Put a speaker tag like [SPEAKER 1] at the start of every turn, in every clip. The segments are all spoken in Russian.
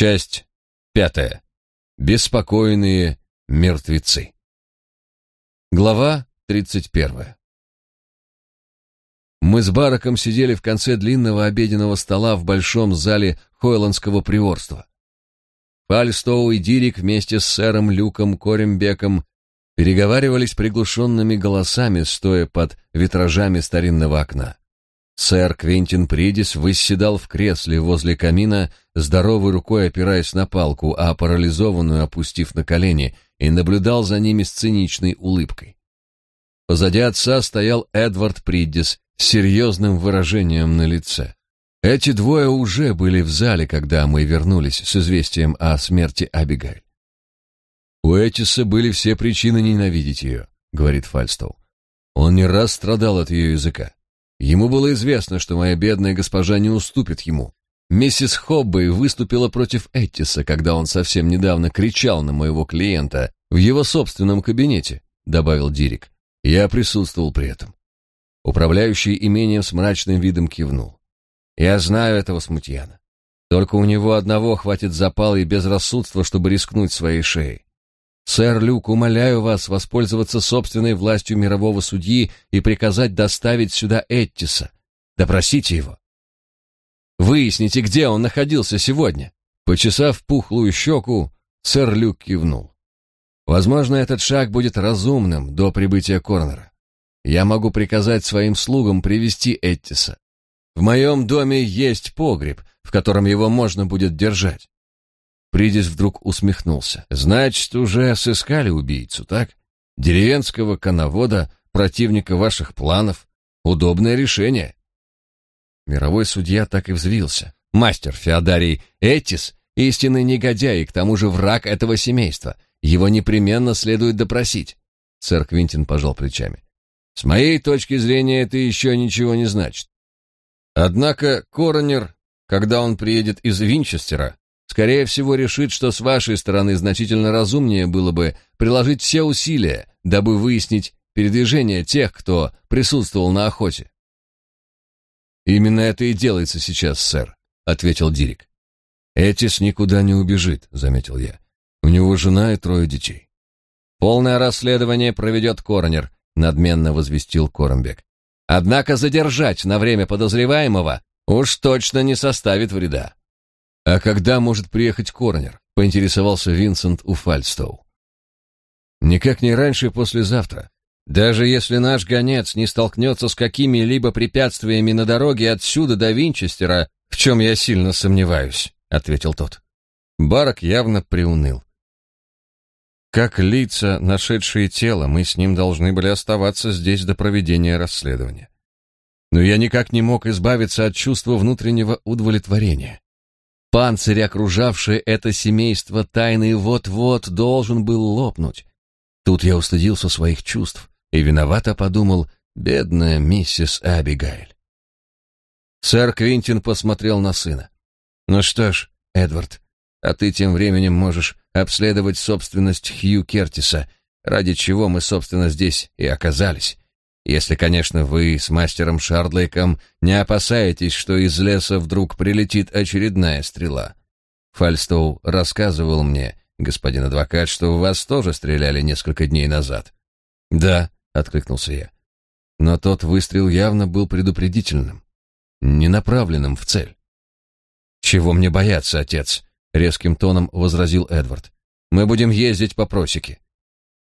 [SPEAKER 1] Часть пятая. Беспокойные мертвецы. Глава тридцать первая. Мы с Бараком сидели в конце длинного обеденного стола в большом зале Хойландского приорства. Фальстоу и Дирик вместе с сэром Люком Корембеком переговаривались приглушенными голосами, стоя под витражами старинного окна. Сэр Квентин Придис восседал в кресле возле камина, здоровой рукой опираясь на палку, а парализованную опустив на колени, и наблюдал за ними с циничной улыбкой. Позади отца стоял Эдвард Придис с серьезным выражением на лице. Эти двое уже были в зале, когда мы вернулись с известием о смерти Абигайль. «У Этиса были все причины ненавидеть ее», — говорит Фальстоу. «Он не раз страдал от ее языка. Ему было известно, что моя бедная госпожа не уступит ему. Миссис Хоббей выступила против Эттиса, когда он совсем недавно кричал на моего клиента в его собственном кабинете», — добавил Дирик. Я присутствовал при этом. Управляющий имением с мрачным видом кивнул. «Я знаю этого смутьяна. Только у него одного хватит запала и безрассудства, чтобы рискнуть своей шеей. Сэр Люк, умоляю вас воспользоваться собственной властью мирового судьи и приказать доставить сюда Эттиса. Допросите его. Выясните, где он находился сегодня. Почесав пухлую щеку, сэр Люк кивнул. Возможно, этот шаг будет разумным до прибытия Корнера. Я могу приказать своим слугам привести Эттиса. В моем доме есть погреб, в котором его можно будет держать. Придис вдруг усмехнулся. Значит, уже сыскали убийцу, так? Деревенского коновода, противника ваших планов. Удобное решение. Мировой судья так и взвился. Мастер Феодарий Этис — истинный негодяй и к тому же враг этого семейства. Его непременно следует допросить. Сэр Квинтин пожал плечами. С моей точки зрения, это еще ничего не значит. Однако коронер, когда он приедет из Винчестера, скорее всего решит, что с вашей стороны значительно разумнее было бы приложить все усилия, дабы выяснить передвижение тех, кто присутствовал на охоте. Именно это и делается сейчас, сэр, ответил Дирик. Этис никуда не убежит, заметил я. У него жена и трое детей. Полное расследование проведет коронер, надменно возвестил Коромбек. Однако задержать на время подозреваемого уж точно не составит вреда. «А когда может приехать коронер?» — поинтересовался Винсент у Фальстоу. «Никак не раньше послезавтра. Даже если наш гонец не столкнется с какими-либо препятствиями на дороге отсюда до Винчестера, в чем я сильно сомневаюсь», — ответил тот. Барак явно приуныл. Как лица, нашедшие тело, мы с ним должны были оставаться здесь до проведения расследования. Но я никак не мог избавиться от чувства внутреннего удовлетворения. Панцирь, окружавший это семейство тайны, вот-вот должен был лопнуть. Тут я устыдился своих чувств и виновато подумал, бедная миссис Абигайль. Сэр Квинтин посмотрел на сына. «Ну что ж, Эдвард, а ты тем временем можешь обследовать собственность Хью Кертиса, ради чего мы, собственно, здесь и оказались. Если, конечно, вы с мастером Шардлейком не опасаетесь, что из леса вдруг прилетит очередная стрела. Фальстоу рассказывал мне, господин адвокат, что в вас тоже стреляли несколько дней назад. Да, откликнулся я. Но тот выстрел явно был предупредительным, не направленным в цель. Чего мне бояться, отец? резким тоном возразил Эдвард. Мы будем ездить по просеке.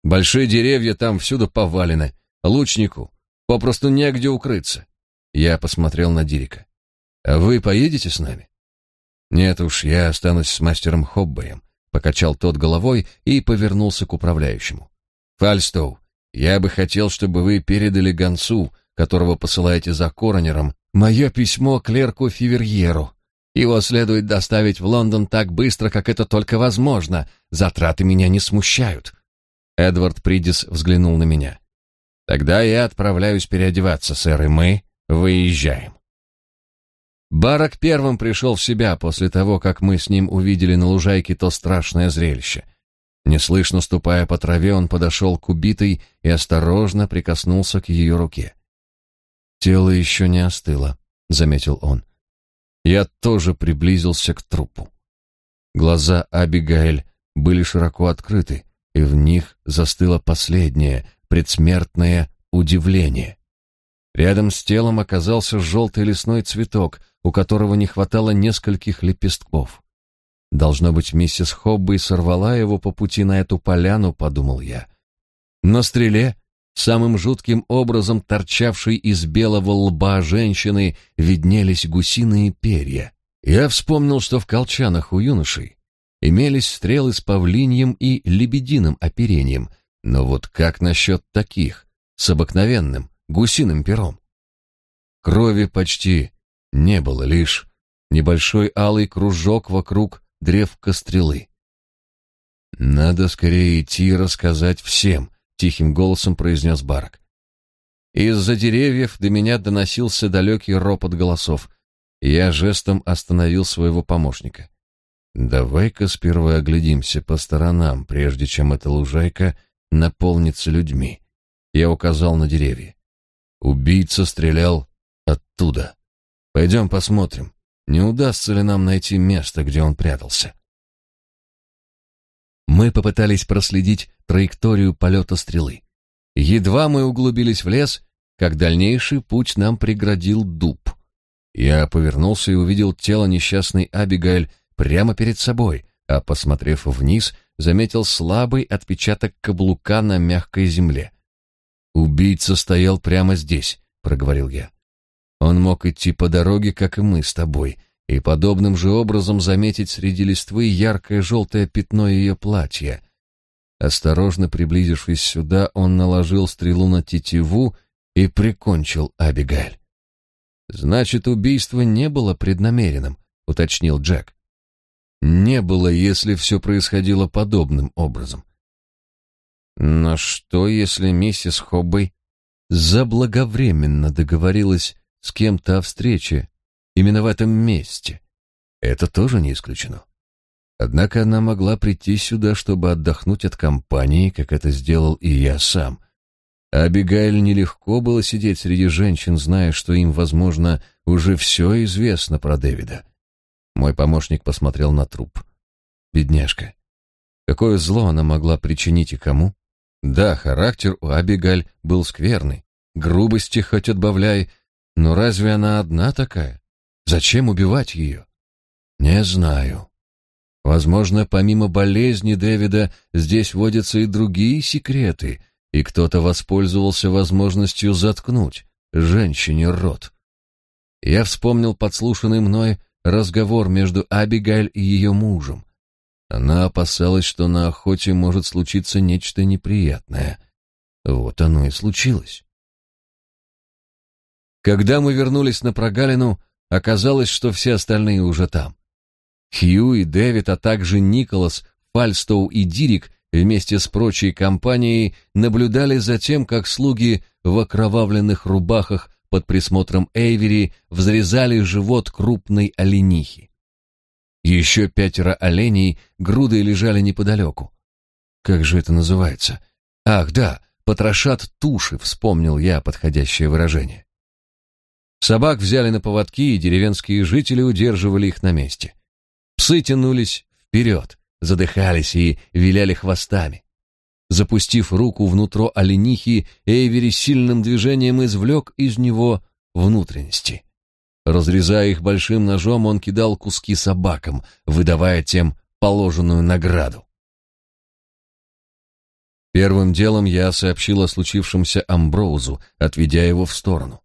[SPEAKER 1] Большие деревья там всюду повалены, Лучнику попросту негде укрыться. Я посмотрел на Дирика. А вы поедете с нами? Нет уж, я останусь с мастером Хоббоем, покачал тот головой и повернулся к управляющему. Фальстоу, я бы хотел, чтобы вы передали гонцу, которого посылаете за коронером, мое письмо клерку Фиверьеру. Его следует доставить в Лондон так быстро, как это только возможно. Затраты меня не смущают. Эдвард Придис взглянул на меня. Тогда я отправляюсь переодеваться, сэр, и мы выезжаем. Барак первым пришел в себя после того, как мы с ним увидели на лужайке то страшное зрелище. Неслышно ступая по траве, он подошел к убитой и осторожно прикоснулся к ее руке. «Тело еще не остыло», — заметил он. Я тоже приблизился к трупу. Глаза Абигайль были широко открыты, и в них застыло последнее, предсмертное удивление. Рядом с телом оказался желтый лесной цветок, у которого не хватало нескольких лепестков. Должно быть, миссис Хобби сорвала его по пути на эту поляну, подумал я. На стреле, самым жутким образом торчавшей из белого лба женщины, виднелись гусиные перья. Я вспомнил, что в колчанах у юношей имелись стрелы с павлиньем и лебединым оперением, но вот как насчет таких, с обыкновенным гусиным пером? Крови почти не было, лишь небольшой алый кружок вокруг древка стрелы. «Надо скорее идти и рассказать всем», — тихим голосом произнес Барак. Из-за деревьев до меня доносился далекий ропот голосов. Я жестом остановил своего помощника. Давай-ка сперва оглядимся по сторонам, прежде чем эта лужайка наполнится людьми. Я указал на деревья. Убийца стрелял оттуда. Пойдем посмотрим, не удастся ли нам найти место, где он прятался. Мы попытались проследить траекторию полета стрелы. Едва мы углубились в лес, как дальнейший путь нам преградил дуб. Я повернулся и увидел тело несчастной Абигайль прямо перед собой, а, посмотрев вниз, заметил слабый отпечаток каблука на мягкой земле. «Убийца стоял прямо здесь», — проговорил я. «Он мог идти по дороге, как и мы с тобой, и подобным же образом заметить среди листвы яркое желтое пятно ее платья. Осторожно приблизившись сюда, он наложил стрелу на тетиву и прикончил Абигаль. «Значит, убийство не было преднамеренным», — уточнил Джек не было, если все происходило подобным образом. Но что, если миссис Хоббей заблаговременно договорилась с кем-то о встрече именно в этом месте? Это тоже не исключено. Однако она могла прийти сюда, чтобы отдохнуть от компании, как это сделал и я сам. А Абигайль нелегко было сидеть среди женщин, зная, что им, возможно, уже все известно про Дэвида. Мой помощник посмотрел на труп. Бедняжка. Какое зло она могла причинить и кому? Да, характер у Абигаль был скверный. Грубости хоть отбавляй, но разве она одна такая? Зачем убивать ее? Не знаю. Возможно, помимо болезни Дэвида здесь водятся и другие секреты, и кто-то воспользовался возможностью заткнуть женщине рот. Я вспомнил подслушанный мной разговор между Абигаль и ее мужем. Она опасалась, что на охоте может случиться нечто неприятное. Вот оно и случилось. Когда мы вернулись на прогалину, оказалось, что все остальные уже там. Хью и Дэвид, а также Николас, Фальстоу и Дирик вместе с прочей компанией наблюдали за тем, как слуги в окровавленных рубахах под присмотром Эйвери взрезали живот крупной оленихи. Еще пятеро оленей грудой лежали неподалеку. Как же это называется? Ах, да, потрошат туши, вспомнил я подходящее выражение. Собак взяли на поводки, и деревенские жители удерживали их на месте. Псы тянулись вперед, задыхались и виляли хвостами. Запустив руку внутрь оленихи, Эйвери сильным движением извлек из него внутренности. Разрезая их большим ножом, он кидал куски собакам, выдавая тем положенную награду. Первым делом я сообщил о случившемся Амброузу, отведя его в сторону.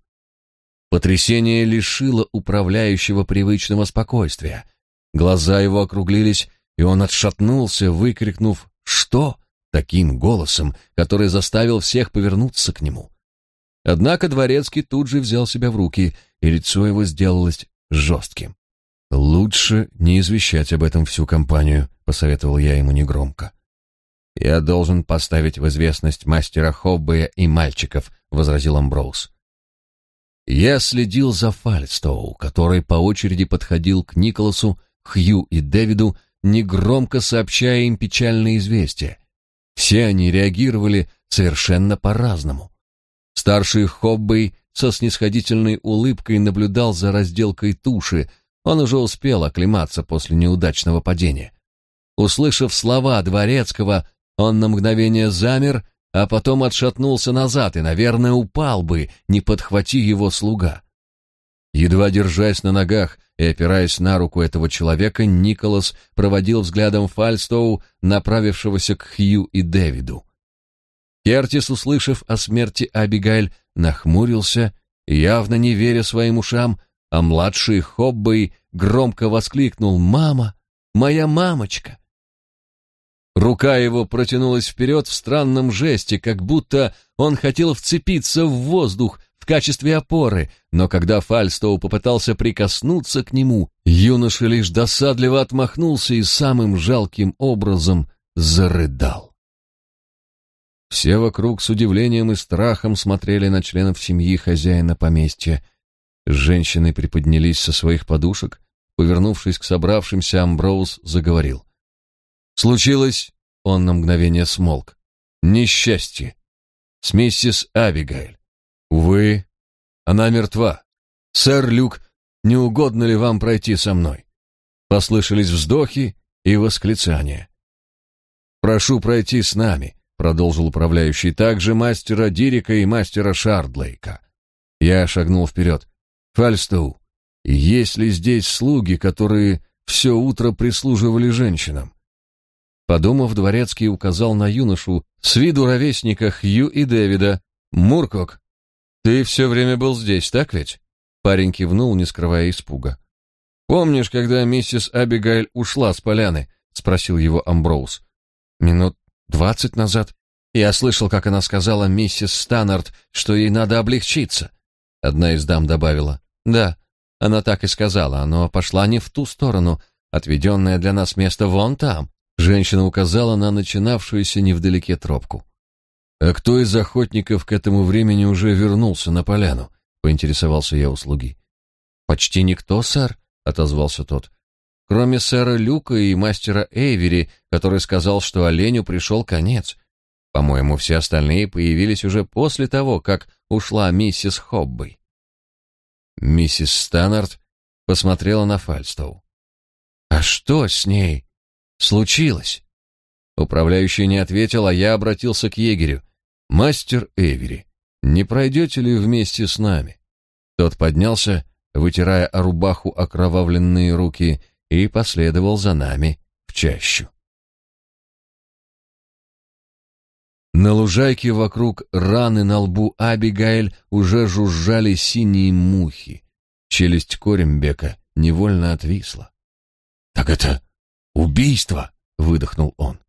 [SPEAKER 1] Потрясение лишило управляющего привычного спокойствия. Глаза его округлились, и он отшатнулся, выкрикнув «Что?», таким голосом, который заставил всех повернуться к нему. Однако дворецкий тут же взял себя в руки, и лицо его сделалось жестким. «Лучше не извещать об этом всю компанию», — посоветовал я ему негромко. «Я должен поставить в известность мастера Хоббея и мальчиков», — возразил Амброуз. Я следил за Фальстоу, который по очереди подходил к Николасу, Хью и Дэвиду, негромко сообщая им печальное известие. Все они реагировали совершенно по-разному. Старший Хоббей со снисходительной улыбкой наблюдал за разделкой туши. Он уже успел оклематься после неудачного падения. Услышав слова дворецкого, он на мгновение замер, а потом отшатнулся назад и, наверное, упал бы, не подхвати его слуга. Едва держась на ногах и опираясь на руку этого человека, Николас проводил взглядом Фальстоу, направившегося к Хью и Дэвиду. Кертис, услышав о смерти Абигайль, нахмурился, явно не веря своим ушам, а младший Хоббей громко воскликнул «Мама! Моя мамочка!» Рука его протянулась вперед в странном жесте, как будто он хотел вцепиться в воздух качестве опоры, но когда Фальстоу попытался прикоснуться к нему, юноша лишь досадливо отмахнулся и самым жалким образом зарыдал. Все вокруг с удивлением и страхом смотрели на членов семьи хозяина поместья. Женщины приподнялись со своих подушек, повернувшись к собравшимся, Амброуз заговорил. Случилось, он на мгновение смолк, несчастье с миссис Абигайль. Увы, она мертва. Сэр Люк, не угодно ли вам пройти со мной? Послышались вздохи и восклицания. Прошу пройти с нами, продолжил управляющий также мастера Дирика и мастера Шардлейка. Я шагнул вперед. Фальстоу, есть ли здесь слуги, которые все утро прислуживали женщинам? Подумав, дворецкий указал на юношу с виду ровесника Хью и Дэвида. «Муркок, ты все время был здесь, так ведь?» Парень кивнул, не скрывая испуга. «Помнишь, когда миссис Абигайль ушла с поляны?» — спросил его Амброуз. «Минут двадцать назад. Я слышал, как она сказала миссис Станнард, что ей надо облегчиться». Одна из дам добавила. «Да, она так и сказала, но пошла не в ту сторону, отведенное для нас место вон там». Женщина указала на начинавшуюся невдалеке тропку. «А кто из охотников к этому времени уже вернулся на поляну?» — поинтересовался я у слуги. «Почти никто, сэр», — отозвался тот. «Кроме сэра Люка и мастера Эйвери, который сказал, что оленю пришел конец. По-моему, все остальные появились уже после того, как ушла миссис Хоббей». Миссис Станнард посмотрела на Фальстоу. «А что с ней?» случилось?» Управляющий не ответил, а я обратился к егерю. «Мастер Эвери, не пройдете ли вместе с нами?» Тот поднялся, вытирая о рубаху окровавленные руки, и последовал за нами в чащу. На лужайке вокруг раны на лбу Абигайль уже жужжали синие мухи. Челюсть Корембека невольно отвисла. «Так это «Убийство!» — выдохнул он.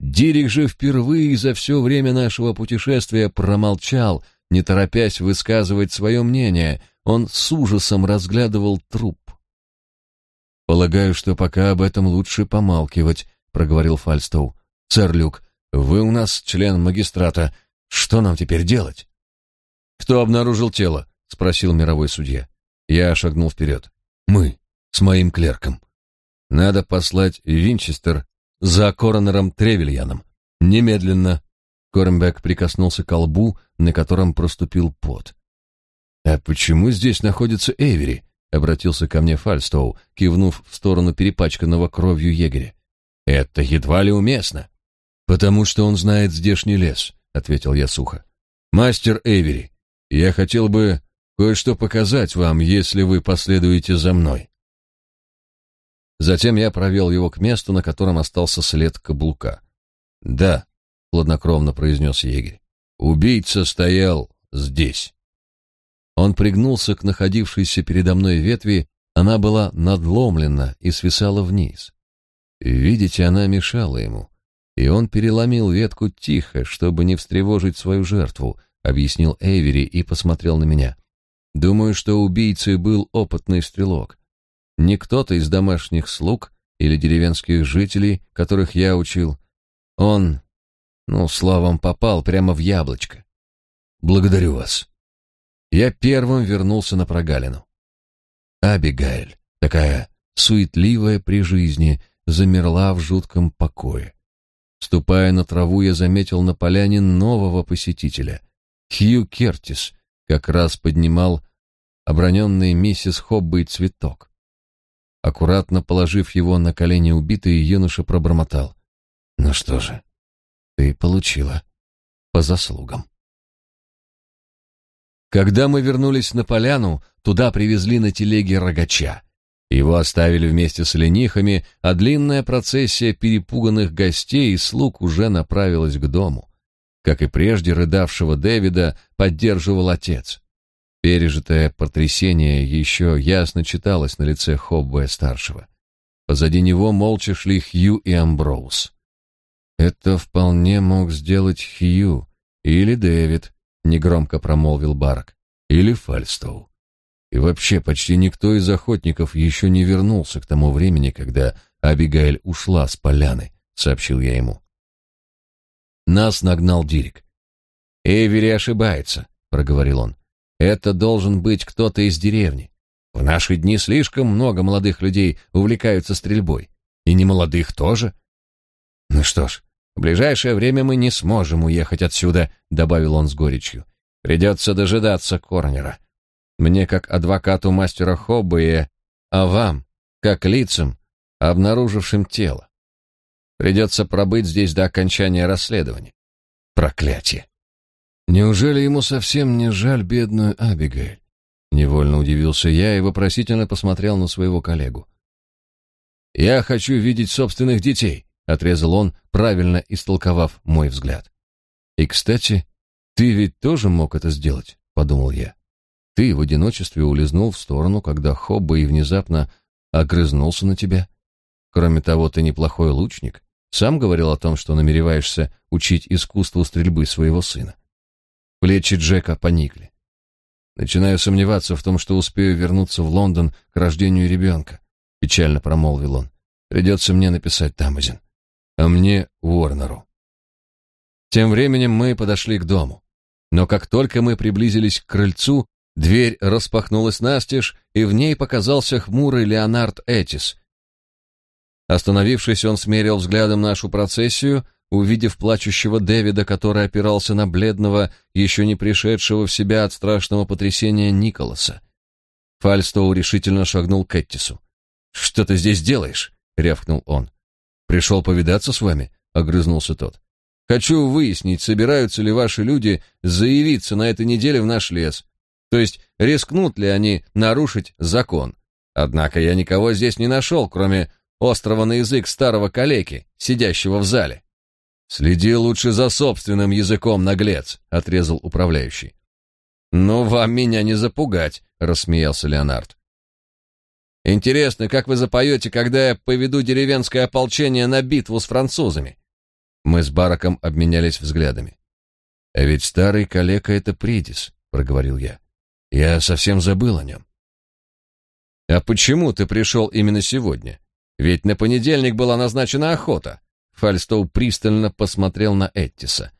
[SPEAKER 1] Дирик же впервые за все время нашего путешествия промолчал, не торопясь высказывать свое мнение. Он с ужасом разглядывал труп. «Полагаю, что пока об этом лучше помалкивать», — проговорил Фальстоу. «Сэр Люк, вы у нас член магистрата. Что нам теперь делать?» «Кто обнаружил тело?» — спросил мировой судья. Я шагнул вперед. «Мы, с моим клерком». Надо послать Винчестер за коронером Тревельяном. Немедленно. Корембек прикоснулся к лбу, на котором проступил пот. А почему здесь находится Эвери? обратился ко мне Фальстоу, кивнув в сторону перепачканного кровью егеря. Это едва ли уместно. Потому что он знает здешний лес, ответил я сухо. Мастер Эвери, я хотел бы кое-что показать вам, если вы последуете за мной. Затем я провел его к месту, на котором остался след каблука. «Да», — хладнокровно произнес егерь, — «убийца стоял здесь». Он пригнулся к находившейся передо мной ветви, она была надломлена и свисала вниз. Видите, она мешала ему, и он переломил ветку тихо, чтобы не встревожить свою жертву, объяснил Эйвери и посмотрел на меня. Думаю, что убийцей был опытный стрелок. Не кто-то из домашних слуг или деревенских жителей, которых я учил. Он, ну, словом, попал прямо в яблочко. Благодарю вас. Я первым вернулся на прогалину. Абигайль, такая суетливая при жизни, замерла в жутком покое. Ступая на траву, я заметил на поляне нового посетителя. Хью Кертис как раз поднимал оброненный миссис Хоббой цветок. Аккуратно положив его на колени убитой, юноша пробормотал. «Ну что же, ты получила по заслугам». Когда мы вернулись на поляну, туда привезли на телеге рогача. Его оставили вместе с ленихами, а длинная процессия перепуганных гостей и слуг уже направилась к дому. Как и прежде, рыдавшего Дэвида поддерживал отец. Пережитое потрясение еще ясно читалось на лице Хоббоя-старшего. Позади него молча шли Хью и Амброуз. «Это вполне мог сделать Хью или Дэвид», — негромко промолвил Барак, — «или Фальстоу. И вообще почти никто из охотников еще не вернулся к тому времени, когда Абигаэль ушла с поляны», — сообщил я ему. Нас нагнал Дирик. «Эйвери ошибается», — проговорил он. Это должен быть кто-то из деревни. В наши дни слишком много молодых людей увлекаются стрельбой. И не молодых тоже. Ну что ж, в ближайшее время мы не сможем уехать отсюда, добавил он с горечью. Придется дожидаться Корнера. Мне, как адвокату мастера Хоббея, а вам, как лицам, обнаружившим тело. Придется пробыть здесь до окончания расследования. Проклятие! Неужели ему совсем не жаль бедную Абигейль? Невольно удивился я и вопросительно посмотрел на своего коллегу. «Я хочу видеть собственных детей», — отрезал он, правильно истолковав мой взгляд. «И, кстати, ты ведь тоже мог это сделать», — подумал я. «Ты в одиночестве улизнул в сторону, когда Хобба и внезапно огрызнулся на тебя. Кроме того, ты неплохой лучник. Сам говорил о том, что намереваешься учить искусству стрельбы своего сына. Плечи Джека поникли. Начинаю сомневаться в том, что успею вернуться в Лондон к рождению ребенка, печально промолвил он. Придется мне написать Тамазин, а мне Уорнеру. Тем временем мы подошли к дому. Но как только мы приблизились к крыльцу, дверь распахнулась настежь, и в ней показался хмурый Леонард Этис. Остановившись, он смерил взглядом нашу процессию, увидев плачущего Дэвида, который опирался на бледного, еще не пришедшего в себя от страшного потрясения Николаса. Фальстоу решительно шагнул к Эттису. «Что ты здесь делаешь?» — рявкнул он. «Пришел повидаться с вами?» — огрызнулся тот. «Хочу выяснить, собираются ли ваши люди заявиться на этой неделе в наш лес. То есть, рискнут ли они нарушить закон. Однако я никого здесь не нашел, кроме острого на язык старого калеки, сидящего в зале». «Следи лучше за собственным языком, наглец», — отрезал управляющий. «Ну, вам меня не запугать», — рассмеялся Леонард. «Интересно, как вы запоете, когда я поведу деревенское ополчение на битву с французами?» Мы с Бараком обменялись взглядами. «А ведь старый калека — это Придис», — проговорил я. «Я совсем забыл о нем». «А почему ты пришел именно сегодня? Ведь на понедельник была назначена охота». Фальстоу пристально посмотрел на Эттиса.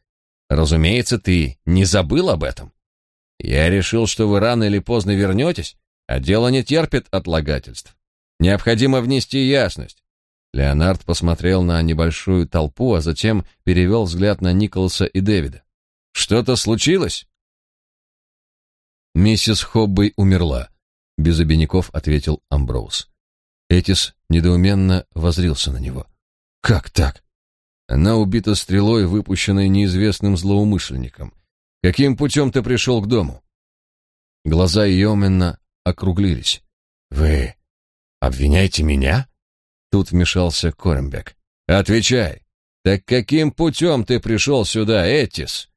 [SPEAKER 1] «Разумеется, ты не забыл об этом. Я решил, что вы рано или поздно вернетесь, а дело не терпит отлагательств. Необходимо внести ясность». Леонард посмотрел на небольшую толпу, а затем перевел взгляд на Николаса и Дэвида. «Что-то случилось?» «Миссис Хоббей умерла», — без обиняков ответил Амброуз. Этис недоуменно возрился на него. «Как так? Она убита стрелой, выпущенной неизвестным злоумышленником. Каким путем ты пришел к дому? Глаза Йомена округлились. Вы обвиняете меня? Тут вмешался Корембек. Отвечай. Так каким путем ты пришел сюда, Этис?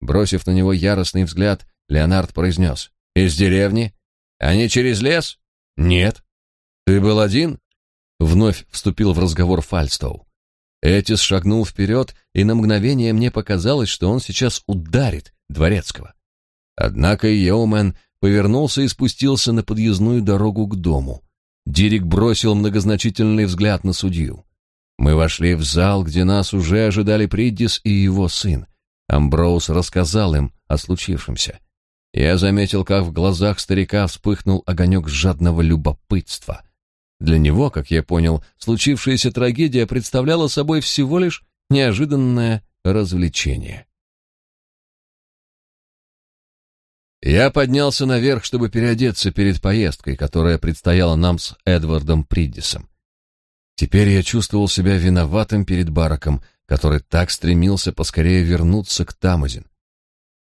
[SPEAKER 1] Бросив на него яростный взгляд, Леонард произнес. Из деревни? А не через лес? Нет. Ты был один? Вновь вступил в разговор Фальстоу. Этис шагнул вперед, и на мгновение мне показалось, что он сейчас ударит дворецкого. Однако Йоумен повернулся и спустился на подъездную дорогу к дому. Дирик бросил многозначительный взгляд на судью. Мы вошли в зал, где нас уже ожидали Приддис и его сын. Амброуз рассказал им о случившемся. Я заметил, как в глазах старика вспыхнул огонек жадного любопытства. Для него, как я понял, случившаяся трагедия представляла собой всего лишь неожиданное развлечение. Я поднялся наверх, чтобы переодеться перед поездкой, которая предстояла нам с Эдвардом Приддисом. Теперь я чувствовал себя виноватым перед Бараком, который так стремился поскорее вернуться к Тамазин.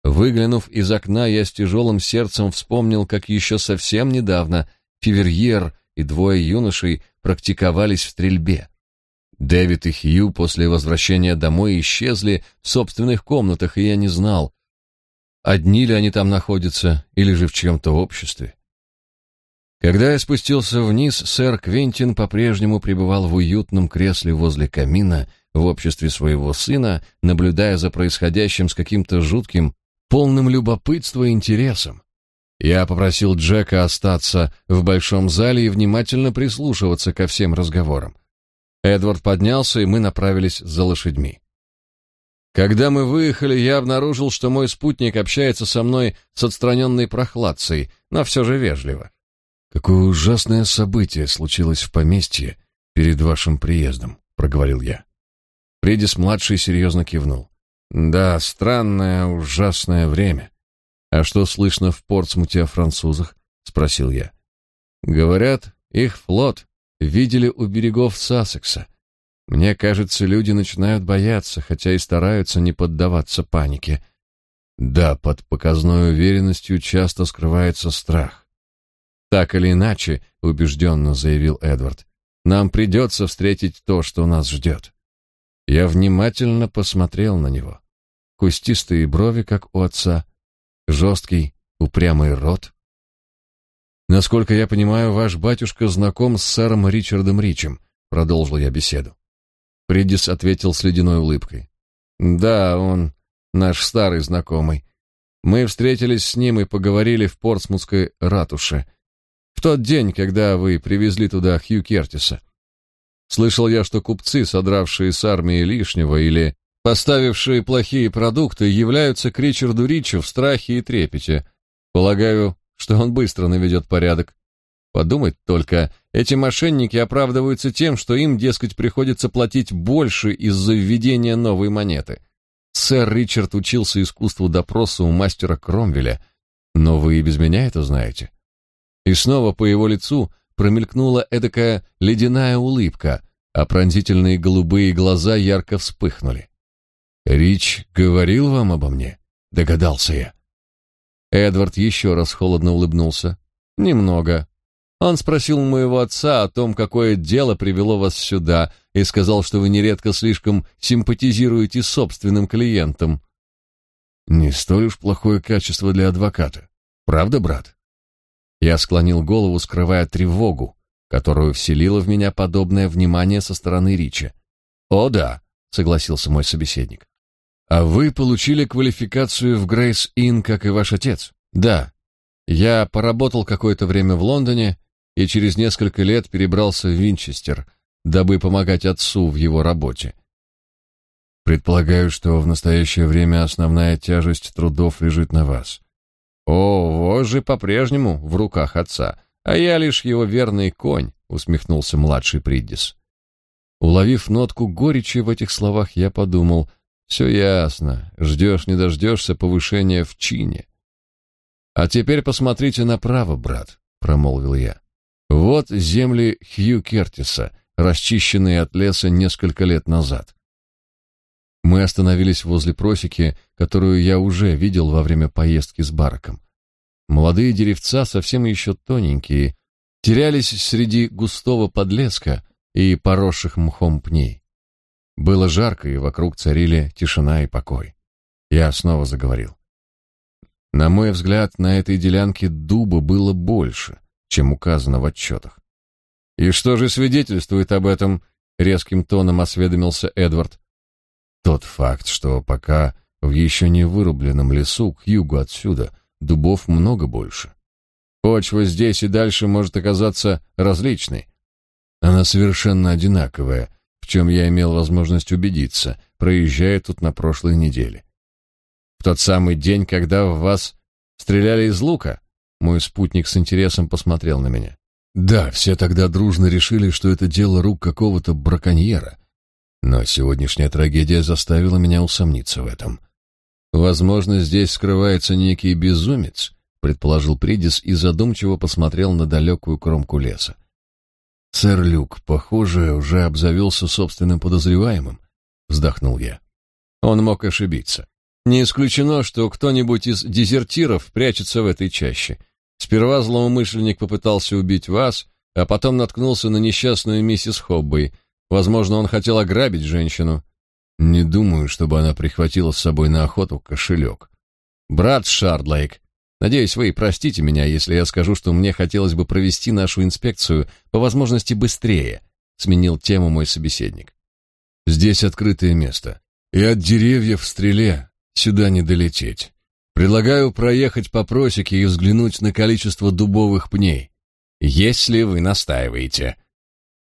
[SPEAKER 1] Выглянув из окна, я с тяжелым сердцем вспомнил, как еще совсем недавно Фиверьер и двое юношей практиковались в стрельбе. Дэвид и Хью после возвращения домой исчезли в собственных комнатах, и я не знал, одни ли они там находятся или же в чьем-то обществе. Когда я спустился вниз, сэр Квентин по-прежнему пребывал в уютном кресле возле камина в обществе своего сына, наблюдая за происходящим с каким-то жутким, полным любопытства и интересом. Я попросил Джека остаться в большом зале и внимательно прислушиваться ко всем разговорам. Эдвард поднялся, и мы направились за лошадьми. Когда мы выехали, я обнаружил, что мой спутник общается со мной с отстраненной прохладцей, но все же вежливо.
[SPEAKER 2] «Какое ужасное событие случилось в поместье перед вашим приездом», — проговорил я.
[SPEAKER 1] Придис-младший серьезно кивнул. «Да, странное, ужасное время. А что слышно в Портсмуте о французах?» — спросил я. «Говорят, их флот видели у берегов Сассекса. Мне кажется, люди начинают бояться, хотя и стараются не поддаваться панике. Да, под показной уверенностью часто скрывается страх. Так или иначе, убежденно заявил Эдвард, нам придется встретить то, что нас ждет. Я внимательно посмотрел на него. Кустистые брови, как у отца, жесткий, упрямый рот, Насколько я понимаю, ваш батюшка знаком с сэром Ричардом Ричем, продолжил я беседу. Придис ответил с ледяной улыбкой. Да, он наш старый знакомый. Мы встретились с ним и поговорили в Портсмутской ратуше. В тот день, когда вы привезли туда Хью Кертиса. Слышал я, что купцы, содравшие с армии лишнего или поставившие плохие продукты, являются к Ричарду Ричу в страхе и трепете. Полагаю, что он быстро наведет порядок. Подумать только, эти мошенники оправдываются тем, что им, дескать, приходится платить больше из-за введения новой монеты. Сэр Ричард учился искусству допроса у мастера Кромвеля, но вы и без меня это знаете. И снова по его лицу промелькнула эдакая ледяная улыбка, а пронзительные голубые глаза ярко вспыхнули. «Рич говорил вам обо мне?» — догадался я. Эдвард еще раз холодно улыбнулся. Немного. Он спросил моего отца о том, какое дело привело вас сюда, и сказал, что вы нередко слишком симпатизируете собственным клиентам.
[SPEAKER 2] Не столь уж плохое качество для адвоката. Правда, брат?
[SPEAKER 1] Я склонил голову, скрывая тревогу, которую вселило в меня подобное внимание со стороны Рича. О да, согласился мой собеседник. А вы получили квалификацию в Грейс Inn, как и ваш отец? Да. Я поработал какое-то время в Лондоне и через несколько лет перебрался в Винчестер, дабы помогать отцу в его работе.
[SPEAKER 2] Предполагаю, что в настоящее время основная тяжесть трудов лежит на вас.
[SPEAKER 1] О, вожжи по-прежнему в руках отца, а я лишь его верный конь, усмехнулся младший Приддис. Уловив нотку горечи в этих словах, я подумал — все ясно. Ждешь, не дождешься повышения в чине. А теперь посмотрите направо, брат, промолвил я. Вот земли Хью Кертиса, расчищенные от леса несколько лет назад. Мы остановились возле просеки, которую я уже видел во время поездки с бараком. Молодые деревца, совсем еще тоненькие, терялись среди густого подлеска и поросших мхом пней. Было жарко, и вокруг царили тишина и покой. Я снова заговорил. На мой взгляд, на этой делянке дуба было больше, чем указано в отчетах. «И что же свидетельствует об этом?» — резким тоном осведомился Эдвард. «Тот факт, что пока в еще не вырубленном лесу к югу отсюда дубов много больше. Почва здесь и дальше может оказаться различной. Она совершенно одинаковая, в чем я имел возможность убедиться, проезжая тут на прошлой неделе. В тот самый день, когда в вас стреляли из лука, мой спутник с интересом посмотрел на меня.
[SPEAKER 2] Да, все тогда дружно решили, что это дело рук какого-то браконьера. Но сегодняшняя трагедия заставила меня усомниться в этом.
[SPEAKER 1] Возможно, здесь скрывается некий безумец,
[SPEAKER 2] предположил Придис и задумчиво посмотрел на далекую кромку леса. Сэр Люк, похоже, уже обзавелся собственным подозреваемым, вздохнул я.
[SPEAKER 1] Он мог ошибиться. Не исключено, что кто-нибудь из дезертиров прячется в этой чаще. Сперва злоумышленник попытался убить вас, а потом наткнулся на несчастную миссис Хоббей. Возможно, он хотел ограбить женщину.
[SPEAKER 2] Не думаю, чтобы она прихватила с собой на охоту кошелек.
[SPEAKER 1] Брат Шардлейк, надеюсь, вы простите меня, если я скажу, что мне хотелось бы провести нашу инспекцию по возможности быстрее, сменил тему мой собеседник.
[SPEAKER 2] Здесь открытое место, и от деревьев в стреле сюда не долететь. Предлагаю проехать по просеке и взглянуть на количество дубовых пней.
[SPEAKER 1] Если вы настаиваете.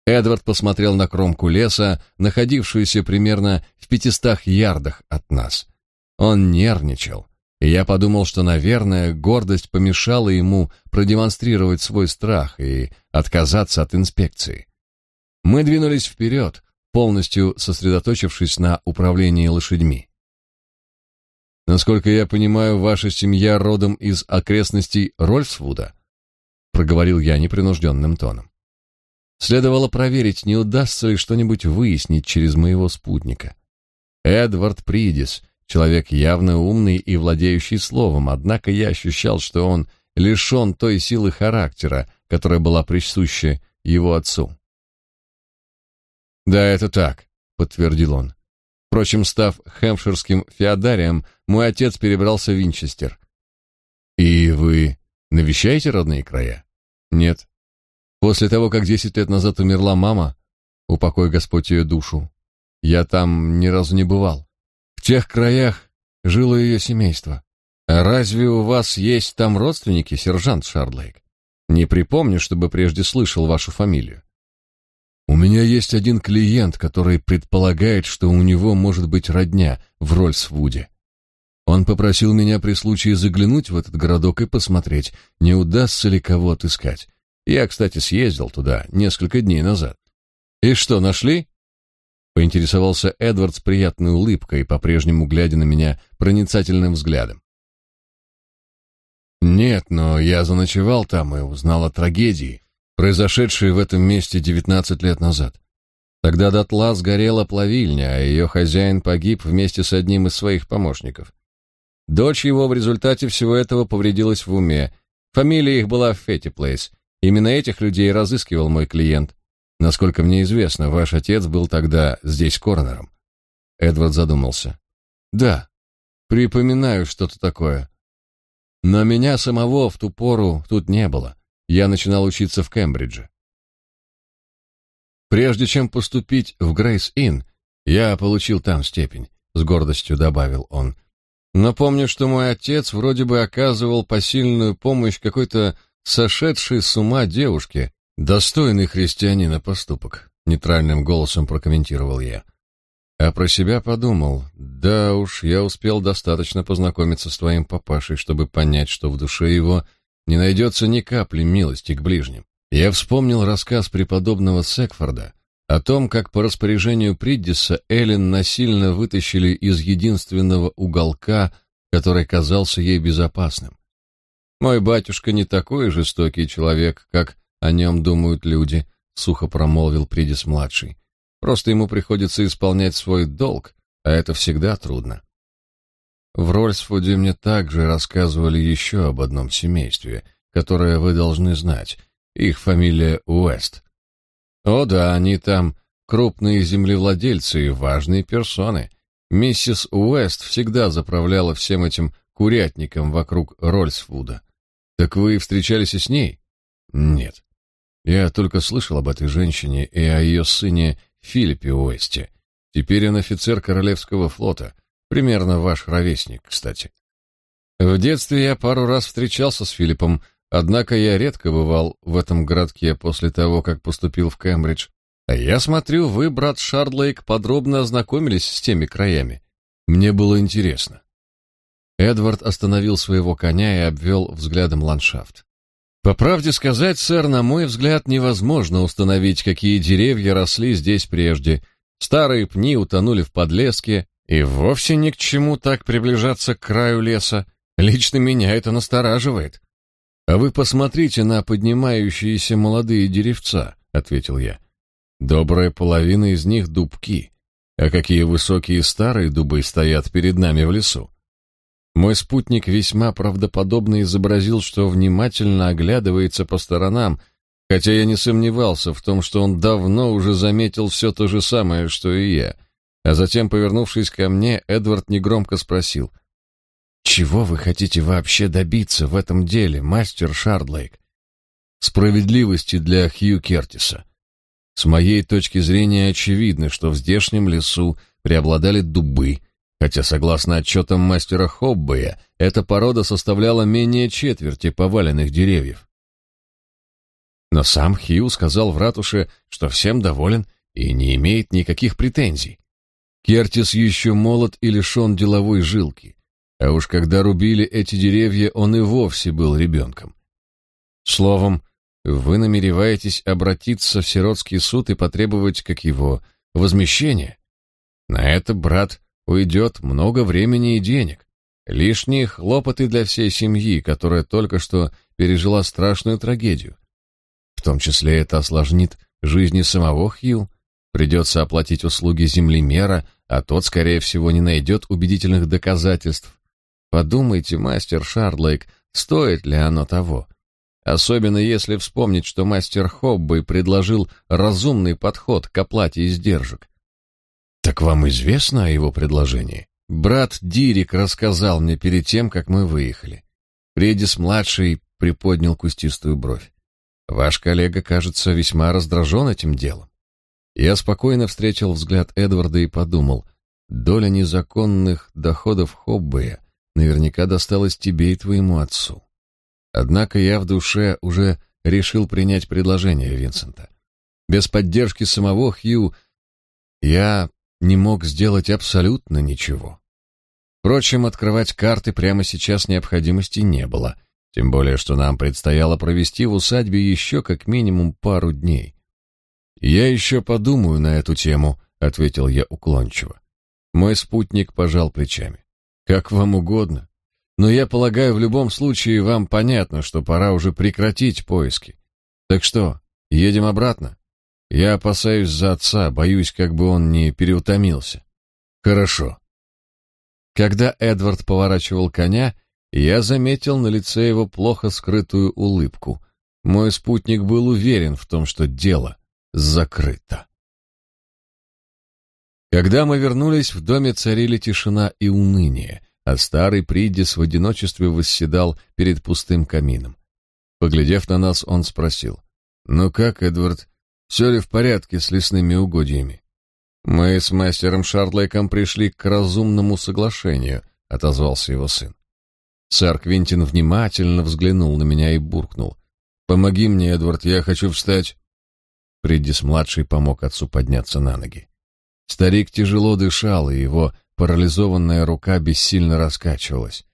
[SPEAKER 1] Эдвард посмотрел на кромку леса, находившуюся примерно в пятистах ярдах от нас. Он нервничал, и я подумал, что, наверное, гордость помешала ему продемонстрировать свой страх и отказаться от инспекции. Мы двинулись вперед, полностью сосредоточившись на управлении лошадьми.
[SPEAKER 2] Насколько я понимаю, ваша семья родом из окрестностей Рольфсвуда проговорил я непринужденным тоном.
[SPEAKER 1] Следовало проверить, не удастся ли что-нибудь выяснить через моего спутника. Эдвард Придис, человек явно умный и владеющий словом, однако я ощущал, что он лишен той силы характера, которая была присуща его отцу.
[SPEAKER 2] «Да, это так», — подтвердил он.
[SPEAKER 1] Впрочем, став хэмпширским феодарием, мой отец перебрался в Винчестер.
[SPEAKER 2] «И вы навещаете родные края?»
[SPEAKER 1] Нет. После того, как десять лет назад умерла мама, упокой Господь ее душу, я там ни разу не бывал. Тех краях жило ее семейство. А разве у вас есть там родственники, сержант Шардлейк? Не припомню, чтобы прежде слышал вашу фамилию.
[SPEAKER 2] У меня есть один клиент, который предполагает, что у него может быть родня в Рольсвуде. Он попросил меня при случае заглянуть в этот городок и посмотреть, не удастся ли кого отыскать. Я, кстати, съездил туда несколько дней назад.
[SPEAKER 1] И что, нашли? Поинтересовался Эдвард с приятной улыбкой, по-прежнему глядя на меня проницательным взглядом.
[SPEAKER 2] Нет, но я заночевал там и узнал о трагедии, произошедшей в этом месте девятнадцать лет назад.
[SPEAKER 1] Тогда дотла сгорела плавильня, а ее хозяин погиб вместе с одним из своих помощников. Дочь его в результате всего этого повредилась в уме. Фамилия их была Фетти Плейс. Именно этих людей разыскивал мой клиент. Насколько мне известно, ваш отец был тогда здесь коронером. Эдвард задумался. Да, припоминаю что-то такое. Но меня самого в ту пору тут не было. Я начинал учиться в Кембридже. Прежде чем поступить в Грейс-Инн, я получил там степень, с гордостью добавил он. Но помню, что мой отец вроде бы оказывал посильную помощь какой-то сошедшей с ума девушке, достойный христианина поступок, нейтральным голосом прокомментировал я. А про себя подумал: да уж, я успел достаточно познакомиться с твоим папашей, чтобы понять, что в душе его не найдется ни капли милости к ближним. Я вспомнил рассказ преподобного Секфорда о том, как по распоряжению Приддиса Эллен насильно вытащили из единственного уголка, который казался ей безопасным. Мой батюшка не такой жестокий человек, как о нем думают люди, сухо промолвил Приддис младший. Просто ему приходится исполнять свой долг, а это всегда трудно. В Рольсфуде мне также рассказывали еще об одном семействе, которое вы должны знать. Их фамилия Уэст. О да, они там крупные землевладельцы и важные персоны. Миссис Уэст всегда заправляла всем этим курятником вокруг Рольсфуда. Так вы встречались и с ней? Нет. Я только слышал об этой женщине и о ее сыне Филиппе Уэсте. Теперь он офицер Королевского флота, примерно ваш ровесник, кстати. В детстве я пару раз встречался с Филиппом, Однако я редко бывал в этом городке после того, как поступил в Кембридж. Я смотрю, вы, брат Шардлейк, подробно ознакомились с теми краями. Мне было интересно. Эдвард остановил своего коня и обвел взглядом ландшафт. По правде сказать, сэр, на мой взгляд, невозможно установить, какие деревья росли здесь прежде. Старые пни утонули в подлеске, и вовсе ни к чему так приближаться к краю леса. Лично меня это настораживает.
[SPEAKER 2] «А вы посмотрите на поднимающиеся молодые деревца», — ответил я. «Добрая половина из них дубки, а какие высокие старые дубы стоят перед нами в лесу». Мой спутник весьма правдоподобно изобразил, что внимательно оглядывается по сторонам, хотя я не сомневался в том, что он давно уже заметил все то же самое, что и я. А затем, повернувшись ко мне, Эдвард негромко спросил — чего вы хотите вообще добиться в этом деле, мастер Шардлейк? Справедливости для Хью Кертиса. С моей точки зрения очевидно, что в здешнем лесу преобладали дубы, хотя, согласно отчетам мастера Хоббея, эта порода составляла менее четверти поваленных деревьев. Но сам Хью сказал в ратуше, что всем доволен и не имеет никаких претензий. Кертис еще молод и лишен деловой жилки. А уж когда рубили эти деревья, он и вовсе был ребенком. Словом, вы намереваетесь обратиться в сиротский суд и потребовать, как его, возмещения? На это, брат, уйдет много времени и денег. Лишние хлопоты для всей семьи, которая только что пережила страшную трагедию. В том числе это осложнит жизни самого Хью. Придется оплатить услуги землемера, а тот, скорее всего, не найдет убедительных доказательств Подумайте, мастер Шардлейк, стоит ли оно того? Особенно если вспомнить, что мастер Хоббы предложил разумный подход к оплате издержек. Так вам известно о его предложении? Брат Дирик рассказал мне перед тем, как мы выехали. Предис-младший приподнял кустистую бровь. Ваш коллега, кажется, весьма раздражен этим делом. Я спокойно встретил взгляд Эдварда и подумал, доля незаконных доходов Хоббея наверняка досталось тебе и твоему отцу. Однако я в душе уже решил принять предложение Винсента. Без поддержки самого Хью я не мог сделать абсолютно ничего. Впрочем, открывать карты прямо сейчас необходимости не было, тем более что нам предстояло провести в усадьбе еще как минимум пару дней. «Я еще подумаю на эту тему», — ответил я уклончиво. Мой спутник пожал плечами. Как вам угодно. Но я полагаю, в любом случае вам понятно, что пора уже прекратить поиски. Так что, едем обратно? Я опасаюсь за отца, боюсь, как бы он не переутомился. Хорошо. Когда Эдвард поворачивал коня, я заметил на лице его плохо скрытую улыбку. Мой спутник был уверен в том, что дело закрыто. Когда мы вернулись, в доме царили тишина и уныние, а старый Приддис в одиночестве восседал перед пустым камином. Поглядев на нас, он спросил, «Ну как, Эдвард, все ли в порядке с лесными угодьями?» «Мы с мастером Шардлейком пришли к разумному соглашению», — отозвался его сын. Сэр Квинтин внимательно взглянул на меня и буркнул. «Помоги мне, Эдвард, я хочу встать». Приддис-младший помог отцу подняться на ноги. Старик тяжело дышал, и его парализованная рука бессильно раскачивалась.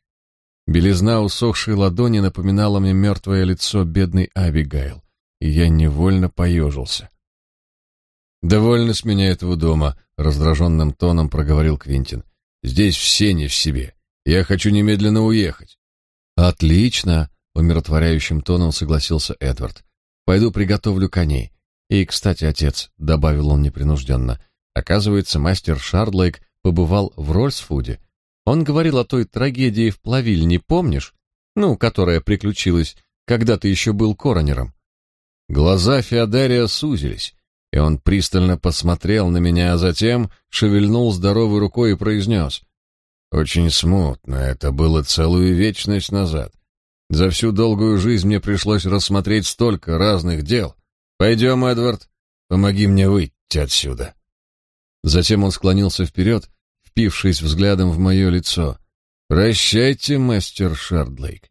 [SPEAKER 2] Белизна усохшей ладони напоминала мне мертвое лицо бедной Абигайл, и я невольно поежился. «Довольно с меня этого дома», — раздраженным тоном проговорил Квинтин. «Здесь все не в себе. Я хочу немедленно уехать». «Отлично», — умиротворяющим тоном согласился Эдвард. «Пойду приготовлю коней. И, кстати, отец», — добавил он непринужденно, — Оказывается, мастер Шардлейк побывал в Рольсфуде. Он говорил о той трагедии в плавильне, помнишь? Ну, которая приключилась, когда ты еще был коронером. Глаза Феодария сузились, и он пристально посмотрел на меня, а затем шевельнул здоровой рукой и произнес. «Очень смутно, это было целую вечность назад. За всю долгую жизнь мне пришлось рассмотреть столько разных дел. Пойдем, Эдвард, помоги мне выйти отсюда». Затем он склонился вперед, впившись взглядом в мое лицо. «Прощайте, мастер Шардлейк.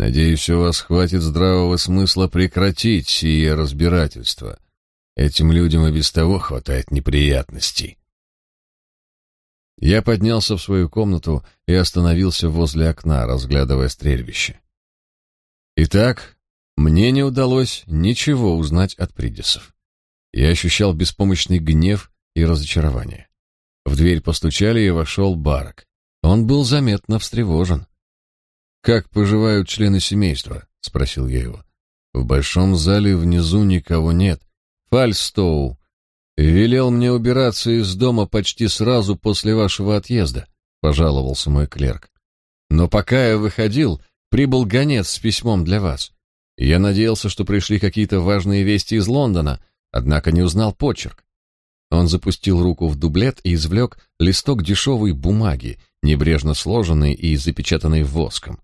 [SPEAKER 2] Надеюсь, у вас хватит здравого смысла прекратить сие разбирательство. Этим людям и без того хватает неприятностей». Я поднялся в свою комнату и остановился возле окна, разглядывая стрельбище. Итак, мне не удалось ничего узнать от Придисов. Я ощущал беспомощный гнев и разочарование. В дверь постучали, и вошел Барак. Он был заметно встревожен. Как поживают члены семейства? спросил я его. В большом зале внизу никого нет. Фальстоу велел мне убираться из дома почти сразу после вашего отъезда, пожаловался мой клерк. Но пока я выходил, прибыл гонец с письмом для вас. Я надеялся, что пришли какие-то важные вести из Лондона, однако не узнал почерк. Он запустил руку в дублет и извлек листок дешевой бумаги, небрежно сложенный и запечатанный воском.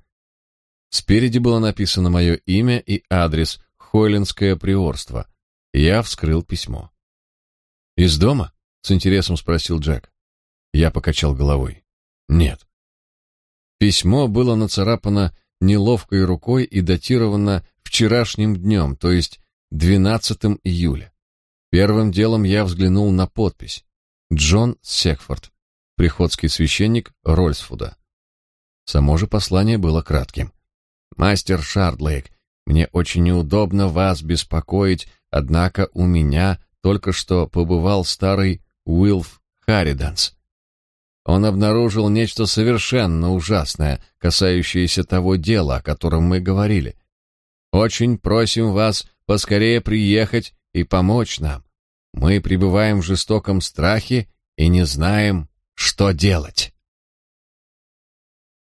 [SPEAKER 2] Спереди было написано мое имя и адрес Хойлендское приорство. Я вскрыл письмо. «Из дома?» — с интересом спросил Джек. Я покачал головой. «Нет». Письмо было нацарапано неловкой рукой и датировано вчерашним днем, то есть 12 июля. Первым делом я взглянул на подпись. Джон Секфорд, приходский священник Рольсфуда. Само же послание было кратким. «Мастер Шардлейк, мне очень неудобно вас беспокоить, однако у меня только что побывал старый Уилф Харриданс. Он обнаружил нечто совершенно ужасное, касающееся того дела, о котором мы говорили. Очень просим вас поскорее приехать и помочь нам. Мы пребываем в жестоком страхе и не знаем, что делать.